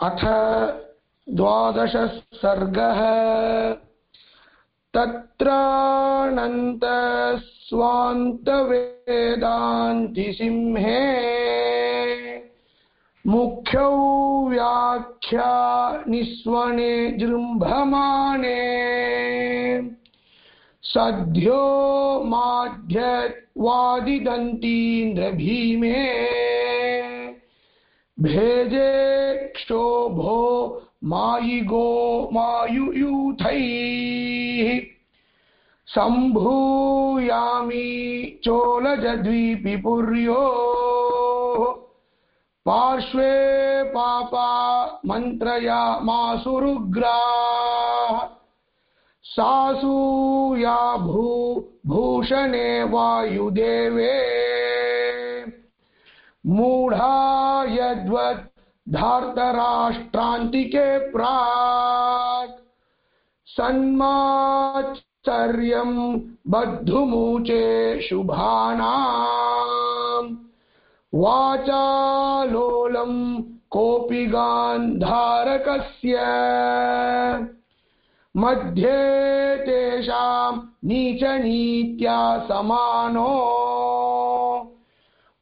अथ द्वादशः सर्गः तत्रानन्तस्वान्तवेदान्तिसिंहे मुख्यौ व्याख्या निस्वने जृम्भमाणे सद्यो माध्यवादिदन्तीन्द्रभीमे भेजे क्षोभो मायिगो मायुयूथैः। सम्भूयामि चोलजद्वीपिपुर्यो। पार्श्वे पापा मन्त्रया मासुरुग्राः सासूया भू भूषणे वायुदेवे। मूढ़ा यद्वत् धार्तराष्ट्रान्तिके प्राक् सन्माचर्यं बद्धुमूचे शुभानाम्। वाचालोलं कोऽपि गान्धारकस्य मध्ये तेषां नीचनीत्या समानो।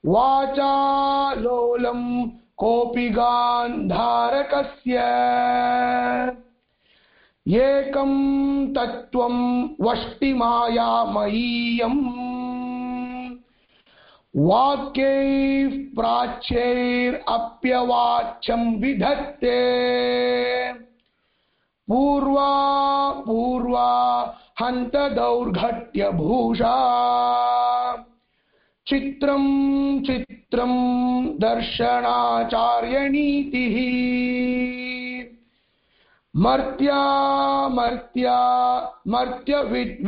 वाचालोलं कोऽपि गान्धारकस्य एकं तत्त्वं वष्टिमायामयीयम्। वाक्यैः प्राच्यैरप्यवाच्यं विधत्ते। पूर्वा पूर्वा हन्तदौर्घट्यभूषा चित्रं चित्रं दर्शनाचार्यनीतिः। मर्त्या मर्त्या मर्त्यविद्विट्पुरोगम्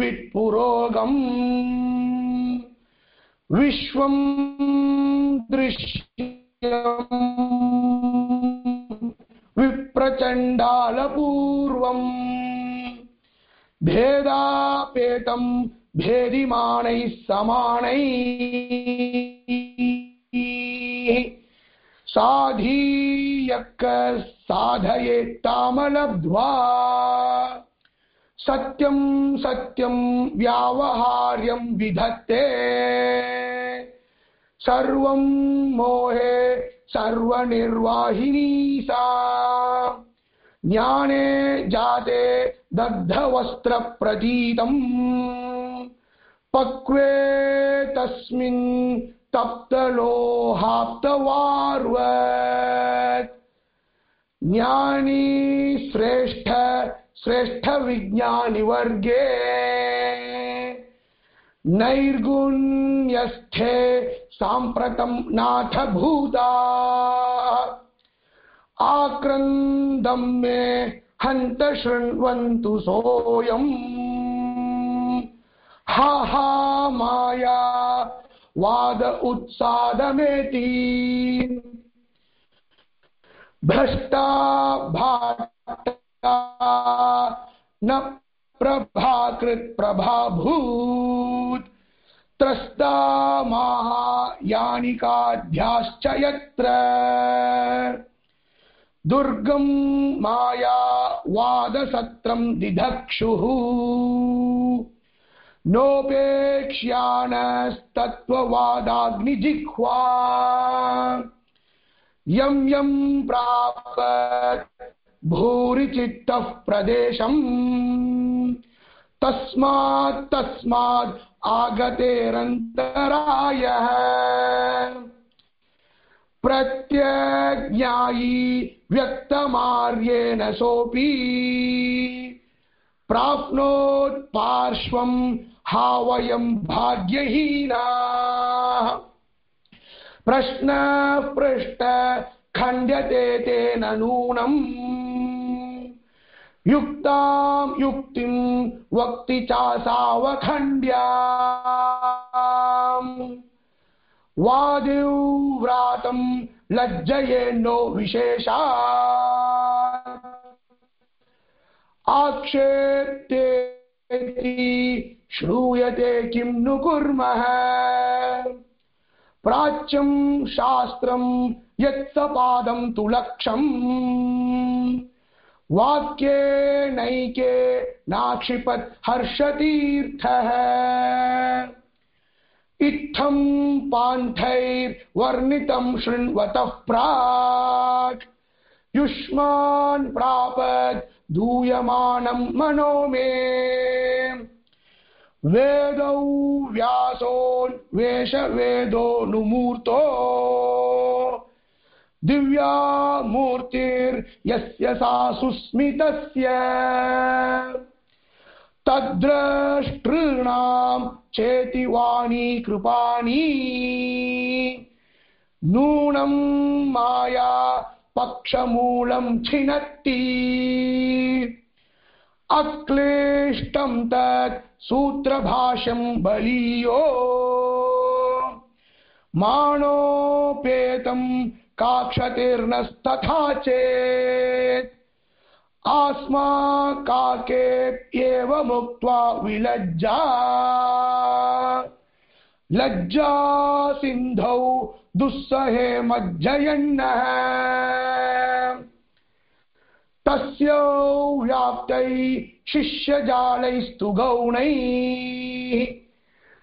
विश्वं दृश्यम् विप्रचण्डालपूर्वम्। भेदापेतं भेदिमाणैः समाणैः साधीयक् साधयेत्तामलब्ध्वा। सत्यं सत्यं व्यावहार्यं विधत्ते। सर्वं मोहे सर्वनिर्वाहिनी सा। ज्ञाने जाते दग्धवस्त्रप्रतीतम्। पक्वे तस्मिन् तप्तलोहाप्तवार्वत्। ज्ञानी श्रेष्ठ श्रेष्ठ विज्ञानिवर्गे नैर्गुण्यस्थे साम्प्रतं नाथ भूता आक्रन्दं मे हन्त शृण्वन्तु सोऽयम्। हा हा, माया, वाद उत्सादमेति। भ्रष्टा भाटा न प्रभाकृत प्रभाभूत। त्रस्ता महायानिकाध्याश्च यत्र। दुर्गं, माया, वादसत्रं दिधक्षुः। नोपेक्ष्यानस्तत्त्ववादाग्निजिह्वा। यं यं प्रापत् भूरिचित्तः प्रदेशम्। तस्मात् तस्मात् आगतेरन्तरायः। प्रत्यज्ञायी व्यक्तमार्येण सोऽपि प्राप्नोत् पार्श्वं हा वयं भाग्यहीनाः। प्रश्न पृष्ट खण्ड्यते तेन नूनम् युक्तां युक्तिं वक्ति चासावखण्ड्याम्। वादिव्रातं लज्जयेन्नो विशेषा आक्षेप्येति श्रूयते किं नु कुर्मः? प्राच्यं शास्त्रं यत्सपादं तु लक्षम् वाक्ये नैके नाक्षिपत् हर्षतीर्थः इत्थं पान्थैर्वर्णितं शृण्वतः प्राक्। युष्मान् प्रापत् दूयमानं मनो मे। वेदौ व्यासोन्वेषवेदोऽनुमूर्तो दिव्या मूर्तिर्यस्य सा सुस्मितस्य। तद्द्रष्टॄणां चेति वाणी कृपाणी। नूनं माया पक्षमूलं छिनत्ति। अक्लिष्टं तत् सूत्रभाष्यं बलीयो। माणोपेतं काक्षतिर्नस्तथा चेत्। आस्माकाके एव मुक्त्वा विलज्जा। लज्जा सिन्धौ दुस्सहे मज्जयन्नः तस्य व्याप्तै शिष्यजालैस्तु गौणैः।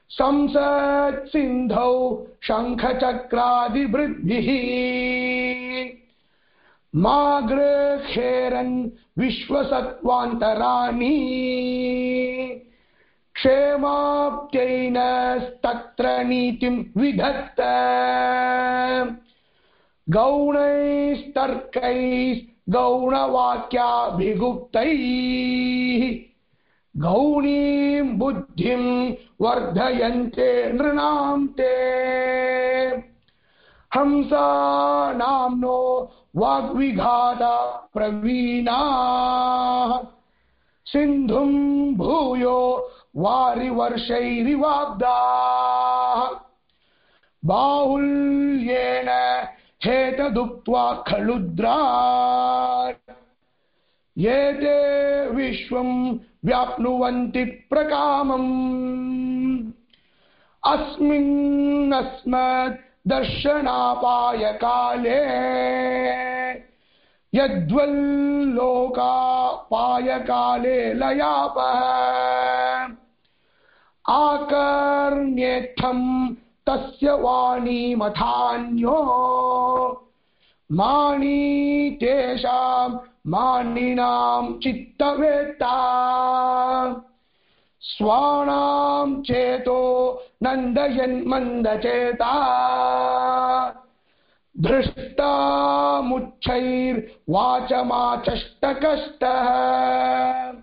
संसत्सिन्धौ शङ्खचक्रादिवृद्भिः मा गृहेरन् विश्वसत्त्वान्तराणि। क्षेमाप्त्यैनस्तत्र नीतिं विधत्त। गौणैस्तर्कैर्गौणवाक्याभिगुप्तैः गौणीं बुद्धिं वर्धयन्ते नृणां ते हंसा नाम्नो वाग्विघाता प्रवीणाः। सिन्धुं भूयो वारिवर्षैरिवाग्दाः बाहुल्येन हेतदुक्त्वा खलुद्रा एते विश्वं व्याप्नुवन्ति प्रकामम्। अस्मिन्नस्मत् दर्शनापायकाले यद्वल्लोकापायकाले लयापः। आकर्ण्येत्थं तस्य वाणीमथान्यो मानी तेषां मानिनां चित्तवेत्ता। स्वाणां चेतो नन्दयन्मन्दचेता। धृष्टामुच्छैर्वाचमाचष्टकष्टः।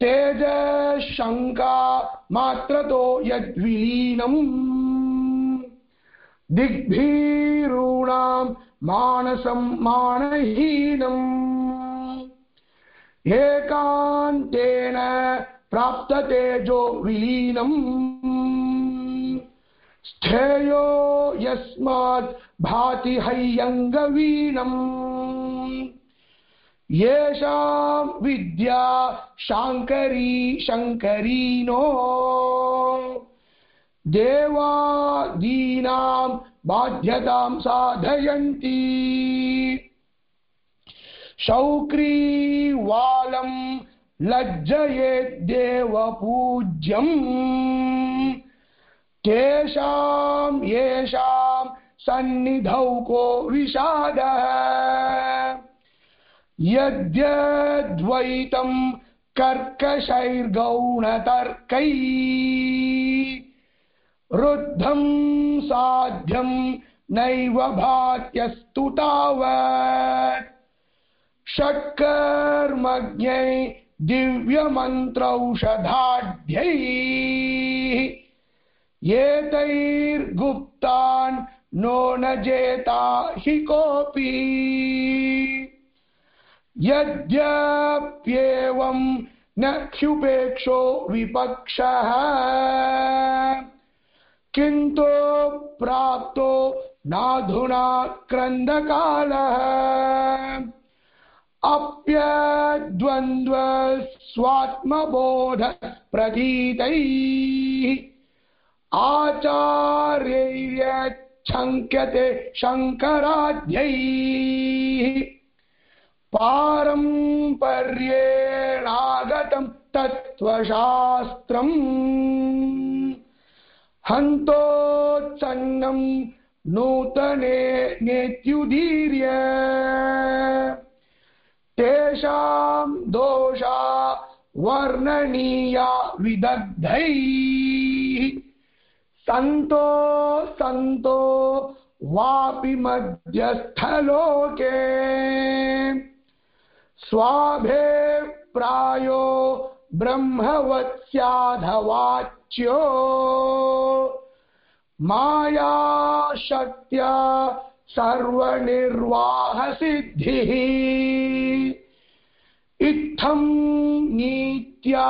तेजशङ्का मात्रतो यद्विलीनम्। दिग्भीरूणां मानसं मानहीनम् एकान्तेन प्राप्ततेजो विलीनम् स्थेयो यस्मात् भाति हैयङ्गवीनम् येषां विद्या शाङ्करी शङ्करीनो। देवादीनां बाध्यतां साधयन्ति। शौक्रीवालं लज्जयेद्देवपूज्यम्। तेषां येषां सन्निधौ को विषादः। यद्यद्वैतं कर्कशैर्गौणतर्कै। रुद्धं साध्यम नैव भात्यस्तु तावत् षट्कर्मज्ञै दिव्यमन्त्रौषधाढ्यैः। एतैर्गुप्तान् नो न जेता हि कोऽपि। यद्यप्येवं न ह्युपेक्षो विपक्षः। किन्तु प्राप्तो नाधुना क्रंद काल क्रन्दकालः। अप्यद्वन्द्व स्वात्मबोध प्रतीतैः आचार्यैर्यत् शङ्क्यते शङ्कराध्यैः। पारम्पर्येणागतम् तत्त्वशास्त्रम्। हन्तोत्सन्नम् नूतने नेत्युदीर्य। तेषाम् दोषा वर्णनीया विदग्धैः। सन्तो सन्तो वापि मध्यस्थलोके। स्वाभे प्रायो ब्रह्मवत्स्याधवाच्यो मायाशक्त्या सर्वनिर्वाहसिद्धिः। इत्थं नीत्या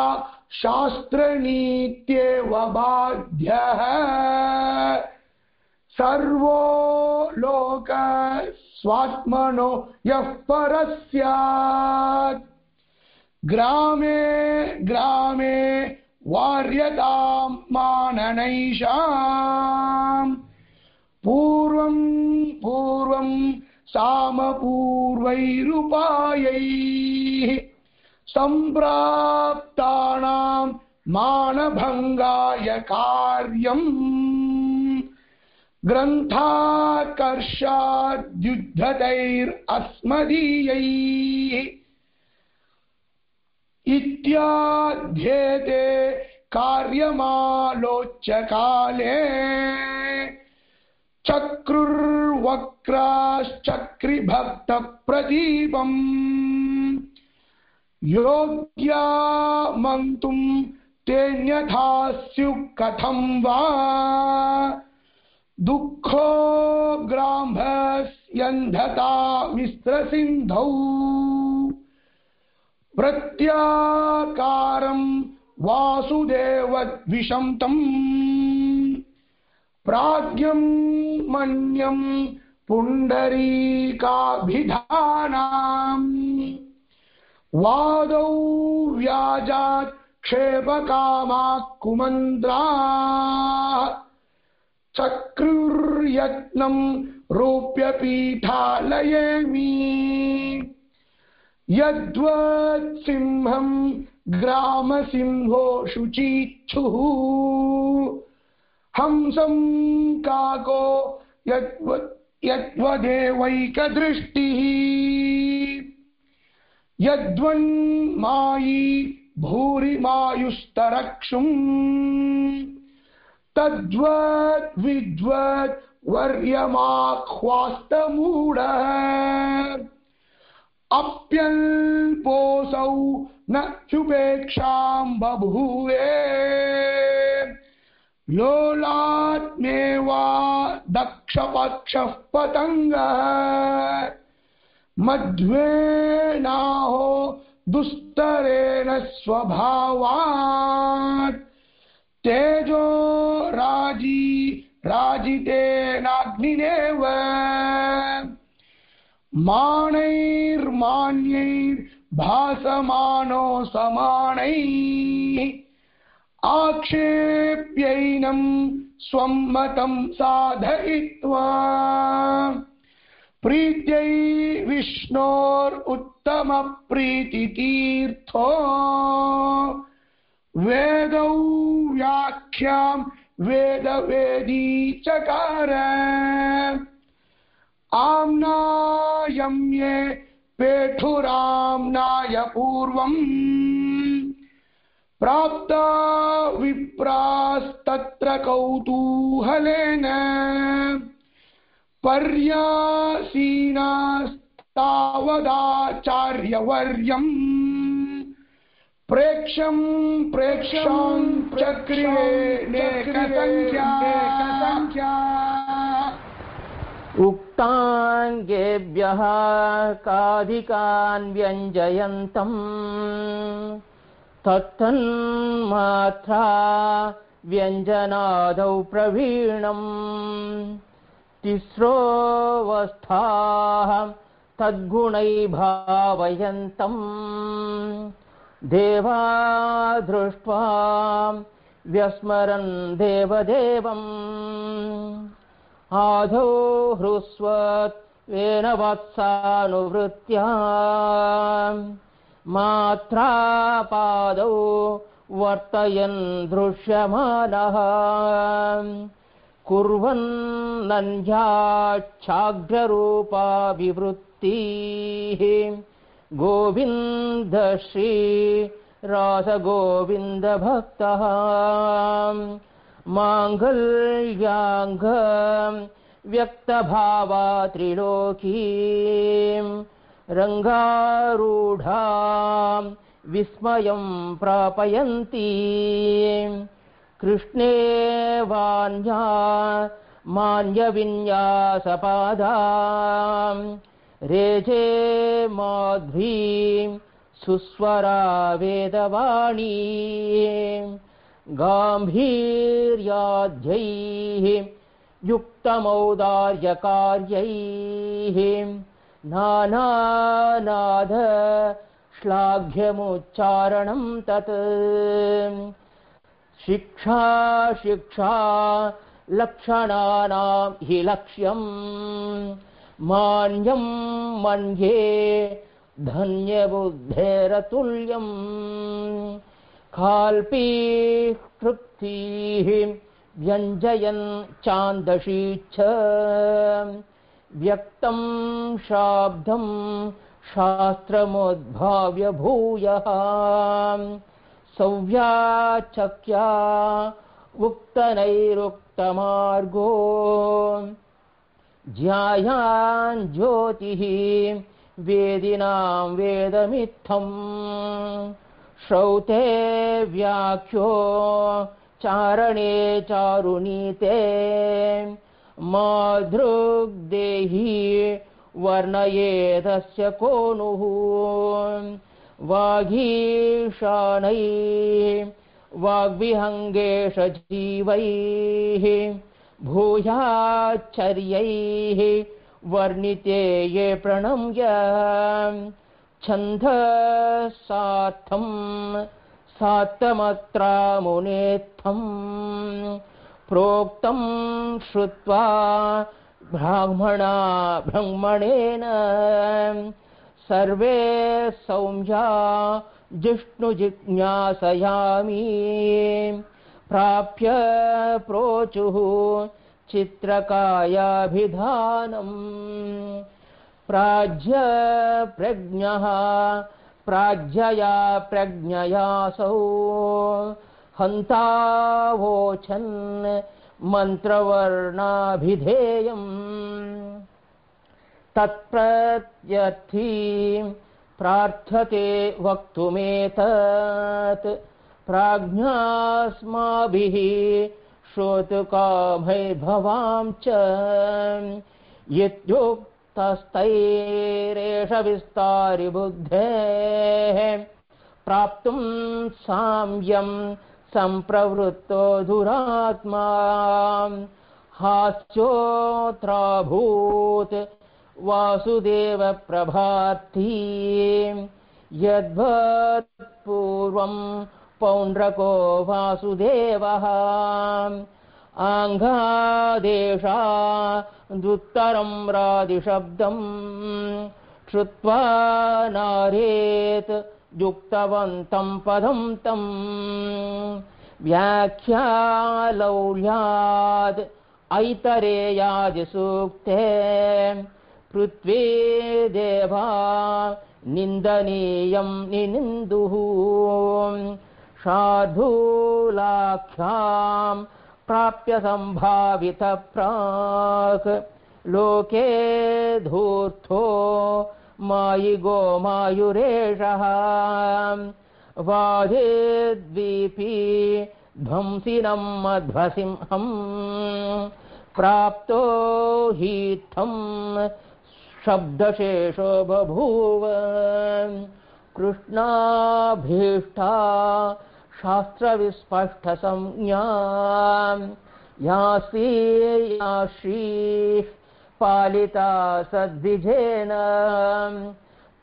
शास्त्रनीत्येव बाध्यः। सर्वो लोक स्वात्मनो यः परः ग्रामे ग्रामे वार्यतां माननैषाम् पूर्वं पूर्वं सामपूर्वैरुपायैः सम्प्राप्तानां मानभङ्गाय कार्यम्। ग्रन्थाकर्षाद्युद्धतैरस्मदीयैः इत्याध्येते कार्यमालोच्य काले चक्रुर्वक्राश्चक्रिभक्तप्रदीपम् योग्या मन्तुम् तेऽन्यथा स्युः कथं वा दुःखो ग्राम्भस्यन्धता मिश्रसिन्धौ प्रत्याकारम् वासुदेवद्विषं तम् प्राज्ञम् मन्यम् पुण्डरीकाभिधानाम् वादौ व्याजात् क्षेपकामाः कुमन्द्रा चक्रुर्यत्नम् रूप्यपीठालयेमि। यद्वत्सिंहम् ग्रामसिंहो शुचीच्छुः। हंसम् काको यद्व यद्वदेवैकदृष्टिः। यद्वन्मायी भूरिमायुस्तरक्षुम्। तद्वद् विद्वद् वर्यमाह्वास्तमूढः। अप्यल्पोऽसौ न ह्युपेक्षाम् बभूवे। लोलात्मेवा दक्षपक्षः पतङ्गः। मध्वेनाहो दुस्तरेण स्वभावात्। तेजो राज़ी राजितेनाग्निनेव माणैर्मान्यैर्भासमानो समाणैः आक्षेप्यैनम् स्वं मतम् साधयित्वा प्रीत्यै विष्णोरुत्तमप्रीतितीर्थो वेदौ व्याख्याम् वेदवेदी चकार आम्नायम्ये पेठुराम्नाय पूर्वम् प्राप्ता विप्रास्तत्र कौतूहलेन पर्यासीनास्तावदाचार्यवर्यम् प्रेक्षम् प्रेक्षाम् चक्रियेनेकसङ्ख्या उक्ताङ्गेभ्यः काधिकान् व्यञ्जयन्तम्। तत्तन्मात्रा व्यञ्जनादौ प्रवीणम्। तिस्रोऽवस्थाः तद्गुणै भावयन्तम्। देवा दृष्ट्वा व्यस्मरन् देवदेवम्। आधो हृस्वत्वेन वत्सानुवृत्त्या मात्रा पादौ वर्तयन् दृश्यमानः कुर्वन्नञ्जाच्छाग्ररूपाभिवृत्तिः गोविन्दश्री रासगोविन्दभक्तः माङ्गल्याङ्ग व्यक्तभावा त्रिलोकी रङ्गारूढा विस्मयं प्रापयन्ती। कृष्णे वान्या मान्यविन्यासपादा रेजे माध्वी सुस्वरा वेदवाणी। गाम्भीर्याध्यैः युक्तमौदार्यकार्यैः नानानाद श्लाघ्यमुच्चारणं तत्। शिक्षा शिक्षा लक्षणानां हि लक्ष्यम् मान्यं मन्ये धन्यबुद्धेरतुल्यम्। काल्पीकृप्तिः व्यञ्जयन् चान्दशी च। व्यक्तं शाब्दं शास्त्रमुद्भाव्य भूयः। सव्याचक्या उक्तनैरुक्तमार्गो। ज्यायान् ज्योतिः वेदिनां वेदमित्थम्। श्रौते व्याख्यो चारणे चारुनीते माधृग्देही वर्णयेदस्य को नुः वागीशानैः वाग्विहङ्गेश जीवैः भूयाचर्यैः वर्णिते ये प्रणम्य। छन्दसार्थम् सात्तमत्रामुनेत्थम् प्रोक्तं श्रुत्वा ब्राह्मणा ब्रह्मणेन। सर्वे सौम्या जिष्णुजिज्ञासयामि प्राप्य प्रोचुः चित्रकायाभिधानम्। प्राज्य प्रज्ञः प्राज्ञया प्रज्ञयासौ हन्तावोचन् मन्त्रवर्णाभिधेयम्। तत्प्रत्यर्थी प्रार्थते वक्तुमेतत्। प्राज्ञास्माभिः श्रोतुकामैर्भवां च। यद्युक्तस्तैरेष तस्तैरेष विस्तारिबुद्धेः प्राप्तुं साम्यं सम्प्रवृत्तो दुरात्माम् हास्योऽत्राभूत् वासुदेवप्रभार्थी यद्वत्पूर्वं पौण्ड्रको वासुदेवः। आङ्घादेशा दुत्तरं रादिशब्दम् श्रुत्वा नारेत् युक्तवन्तं पदं तम् व्याख्यालौल्याद् ऐतरेयादिसूक्ते पृथ्वी देवा निन्दनीयं निनिन्दुः। शार्धूलाख्यां प्राप्य सम्भावितप्राक् लोके धूर्थो मायिगो मायुरेषः। वाधिद्वीपी ध्वंसिनं मध्वसिंहम्। प्राप्तो हीत्थं शब्दशेषो बभूव। कृष्णाभीष्टा शास्त्रविस्पष्टसंज्ञा यासी याश्रीः पालिता सद्विजेन।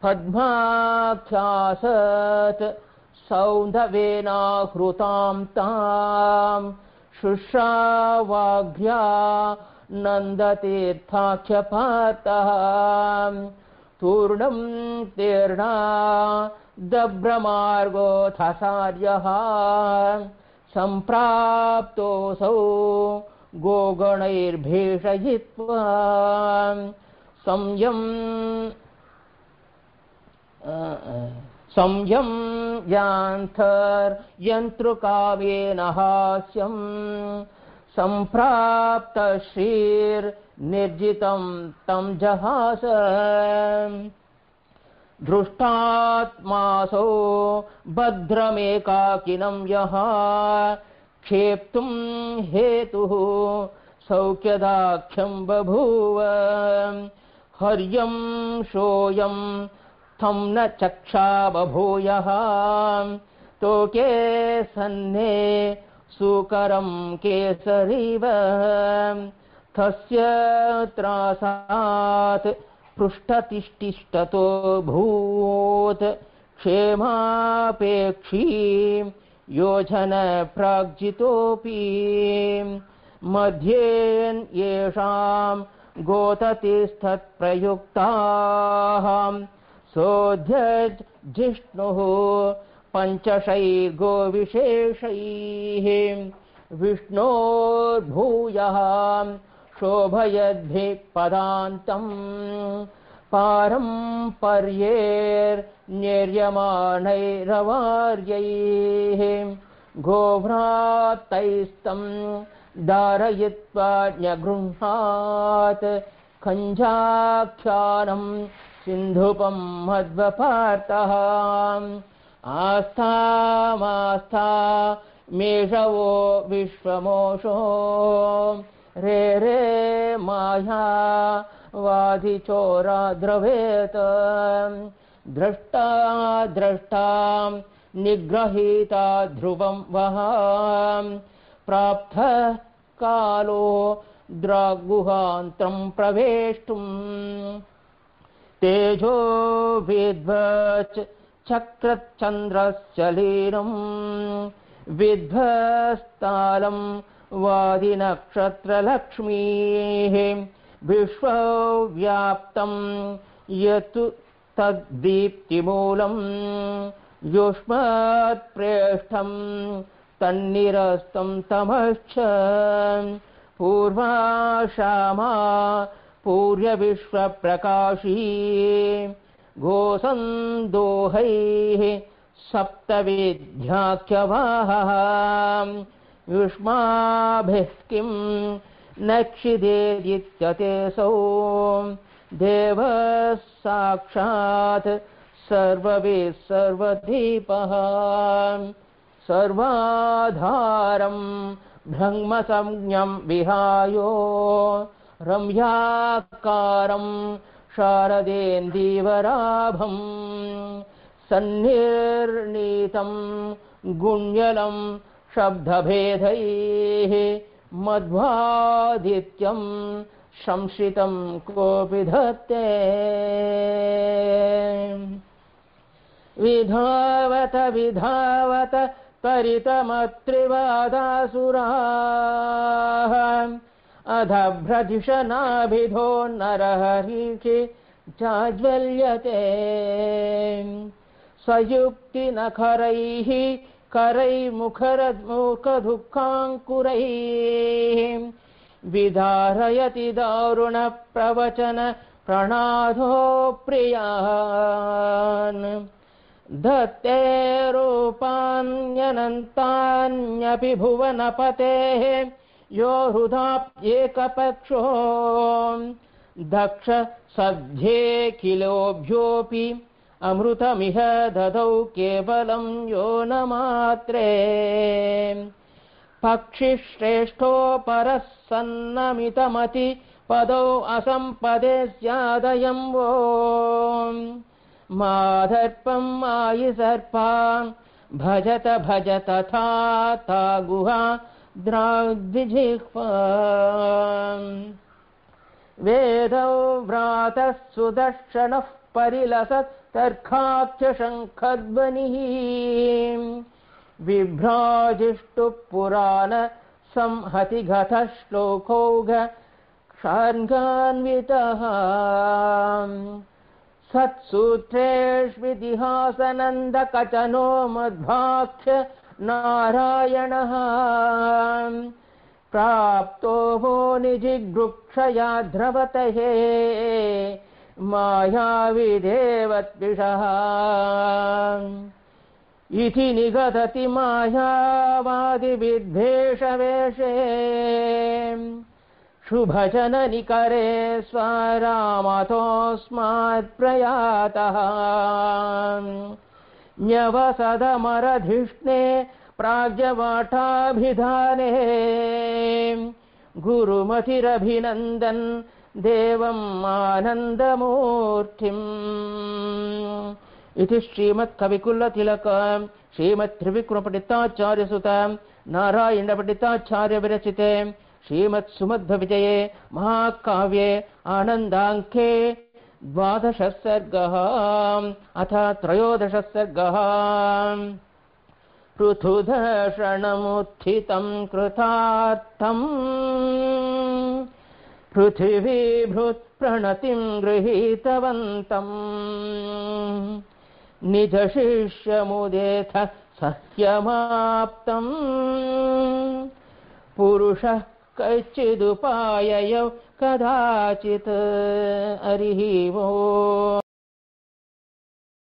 पद्माख्यासत् सौन्धवेनाहृतां तां शुश्रावाघ्या नन्दतीर्थाख्यपातः। तूर्णं तीर्णा दभ्रमार्गोऽथसार्यः सम्प्राप्तोऽसौ गोगणैर्भीषयित्वा संयम् संयं यान्थर्यन्तृकाव्येन हास्यम् सम्प्राप्तश्रीर्निर्जितं तं जहास। दृष्टात्मासौ भद्रमेकाकिनं यः क्षेप्तुं हेतुः सौख्यदाख्यं बभूव। हर्यं सोऽयं तं न चक्षा बभूयः। तोके सन्ने सुकरं केसरीव। तस्य त्रासात् पृष्ठतिष्ठिष्टतो भूत् क्षेमापेक्षी योजन प्राग्जितोऽपि मध्येन् येषां गोततिस्थत्प्रयुक्ताः सोऽध्यज् जिष्णुः पञ्चशैर्गोविशेषैः विष्णोर्भूयः शोभयद्भिः पदान्तम् पारम्पर्येर्निर्यमाणैरवार्यैः गोभ्रातैस्तम् धारयित्वा न्यगृह्णात् खञ्जाख्यानम् सिन्धुपं मध्वपार्थः आस्थामास्था मेषवो विश्वमोषो रे रे माया वाधिचोरा द्रवेत। द्रष्टा द्रष्टा निग्रहीता ध्रुवं वः। प्राप्तः कालो द्रागुहान्त्रं प्रवेष्टुम् तेजो विद्वच् चक्रचन्द्रस्य लीनम् विध्वस्तालं वादिनक्षत्रलक्ष्मीः विश्वव्याप्तं यत् तद्दीप्तिमूलम् युष्मत्प्रेष्ठं तन्निरस्तं तमश्च पूर्वाशामा पूर्यविश्वप्रकाशी गोसन्दोहैः सप्तविध्याख्यवाहः युष्माभिः किम् न क्षिदेदित्यतेऽसौ देवः साक्षात् सर्वविः सर्वदीपः। सर्वाधारम् ब्रह्मसंज्ञम् विहायो। रम्याकारम् शारदेन्दीवराभम् सन्निर्णीतं गुञ्जलम् शब्दभेदैः मध्वादित्यं संश्रितं कोऽपि धत्ते। विधावत विधावत परितमत्रिवादासुराः। अधभ्रजिषनाभिधो नरहरीषि चाज्वल्यते सयुक्तिनखरैः करैमुखरमुखदुःखाङ्कुरैः विधारयति दारुणप्रवचन प्रणाधो प्रियान्। धत्ते रूपान्यनन्तान्यपि भुवनपतेः यो हृदाप्येकपक्षो। दक्ष सद्येऽखिलोऽभ्योऽपि अमृतमिह ददौ केवलं यो न मात्रे पक्षिश्रेष्ठो परः सन्नमितमति पदौ असम्पदे स्यादयं वो। माधर्पं मायि सर्पा भजत भज तथा ता गुहा द्राग्जिह्वा वेदौ व्रातः सुदर्शनः परिलसत् तर्काख्यशङ्खध्वनिः विभ्राजिष्टुः पुराण संहति गतः श्लोकौघ षार्गान्वितः सत्सूत्रेष्वितिहासनन्दकचनो मध्वाख्य नारायणः। प्राप्तो वो निजिगृक्षया ध्रवतये मायाविदेवद्विषः। इति निगदति मायावादिविद्वेषवेषे। शुभजननिकरे स्वरामतोऽस्मात् प्रयातः न्यवसदमरधिष्णे प्राग्यवाटाभिधाने गुरुमतिरभिनन्दन् देवम् आनन्दमूर्तिम्। इति श्रीमत्कविकुलतिलक श्रीमत्त्रिविक्रमपण्डिताचार्यसुत नारायणपण्डिताचार्यविरचिते श्रीमत्सुमध्वविजये महाकाव्ये आनन्दाङ्के द्वादशः सर्गः अथ त्रयोदशः सर्गः पृथुदर्शनमुत्थितं कृतार्थम् पृथिवीभृत्प्रणतिं गृहीतवन्तम्। निजशिष्यमुदेथ सह्यमाप्तम्। पुरुषः कश्चिदुपाययौ कदाचित् हरिः वो